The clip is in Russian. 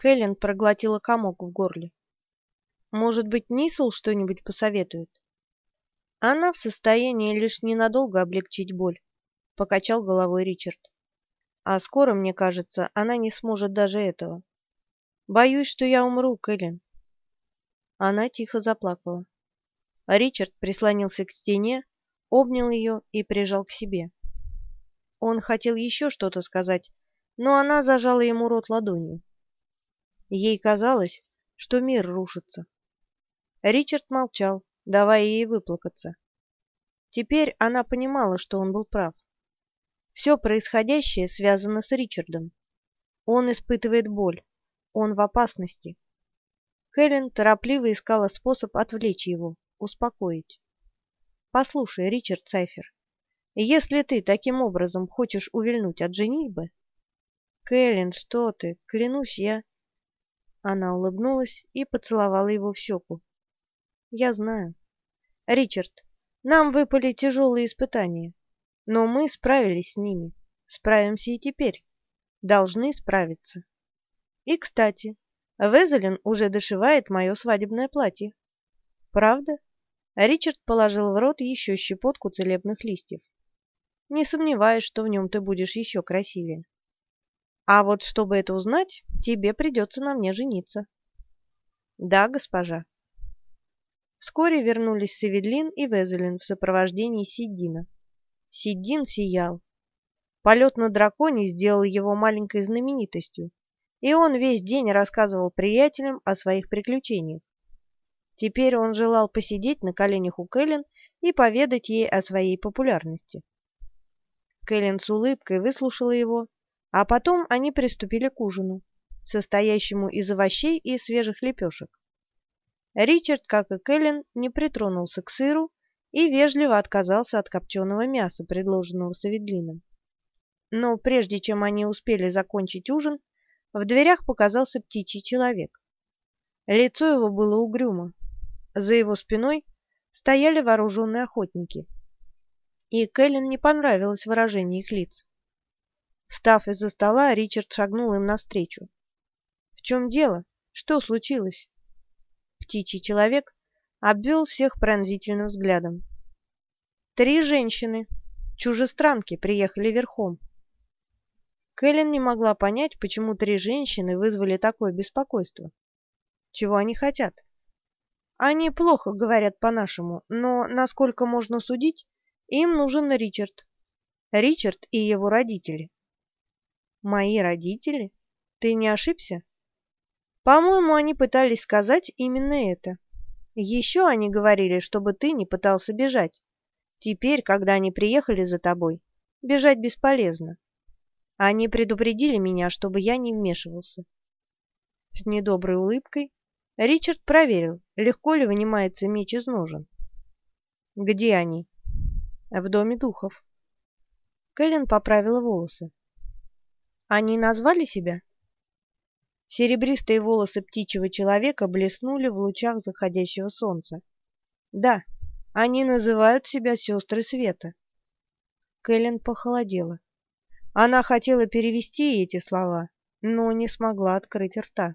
Кэлен проглотила комок в горле. Может быть, Нисл что-нибудь посоветует? Она в состоянии лишь ненадолго облегчить боль, покачал головой Ричард. А скоро, мне кажется, она не сможет даже этого. Боюсь, что я умру, Кэлен. Она тихо заплакала. Ричард прислонился к стене, обнял ее и прижал к себе. Он хотел еще что-то сказать, но она зажала ему рот ладонью. Ей казалось, что мир рушится. Ричард молчал, давая ей выплакаться. Теперь она понимала, что он был прав. Все происходящее связано с Ричардом. Он испытывает боль. Он в опасности. Кэлен торопливо искала способ отвлечь его, успокоить. «Послушай, Ричард Сайфер, если ты таким образом хочешь увильнуть от женитьбы...» «Кэлен, что ты? Клянусь, я...» Она улыбнулась и поцеловала его в щеку. Я знаю. Ричард, нам выпали тяжелые испытания, но мы справились с ними. Справимся и теперь. Должны справиться. И, кстати, Везелин уже дошивает мое свадебное платье. Правда? Ричард положил в рот еще щепотку целебных листьев. Не сомневаюсь, что в нем ты будешь еще красивее. А вот чтобы это узнать, тебе придется на мне жениться. Да, госпожа. Вскоре вернулись Севедлин и Везелин в сопровождении Сиддина. Сиддин сиял. Полет на драконе сделал его маленькой знаменитостью, и он весь день рассказывал приятелям о своих приключениях. Теперь он желал посидеть на коленях у Кэлен и поведать ей о своей популярности. Кэлен с улыбкой выслушала его, а потом они приступили к ужину, состоящему из овощей и свежих лепешек. Ричард, как и Кэлен, не притронулся к сыру и вежливо отказался от копченого мяса, предложенного Саведлином. Но прежде чем они успели закончить ужин, в дверях показался птичий человек. Лицо его было угрюмо. За его спиной стояли вооруженные охотники. И Кэлен не понравилось выражение их лиц. Встав из-за стола, Ричард шагнул им навстречу. «В чем дело? Что случилось?» птичий человек обвел всех пронзительным взглядом. Три женщины, чужестранки, приехали верхом. Кэлен не могла понять, почему три женщины вызвали такое беспокойство. Чего они хотят? Они плохо говорят по-нашему, но, насколько можно судить, им нужен Ричард. Ричард и его родители. Мои родители? Ты не ошибся? По-моему, они пытались сказать именно это. Еще они говорили, чтобы ты не пытался бежать. Теперь, когда они приехали за тобой, бежать бесполезно. Они предупредили меня, чтобы я не вмешивался. С недоброй улыбкой Ричард проверил, легко ли вынимается меч из ножен. «Где они?» «В доме духов». Кэлен поправила волосы. «Они назвали себя?» Серебристые волосы птичьего человека блеснули в лучах заходящего солнца. Да, они называют себя сестры света. Кэлен похолодела. Она хотела перевести эти слова, но не смогла открыть рта.